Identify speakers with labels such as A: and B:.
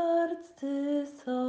A: serc Ty są.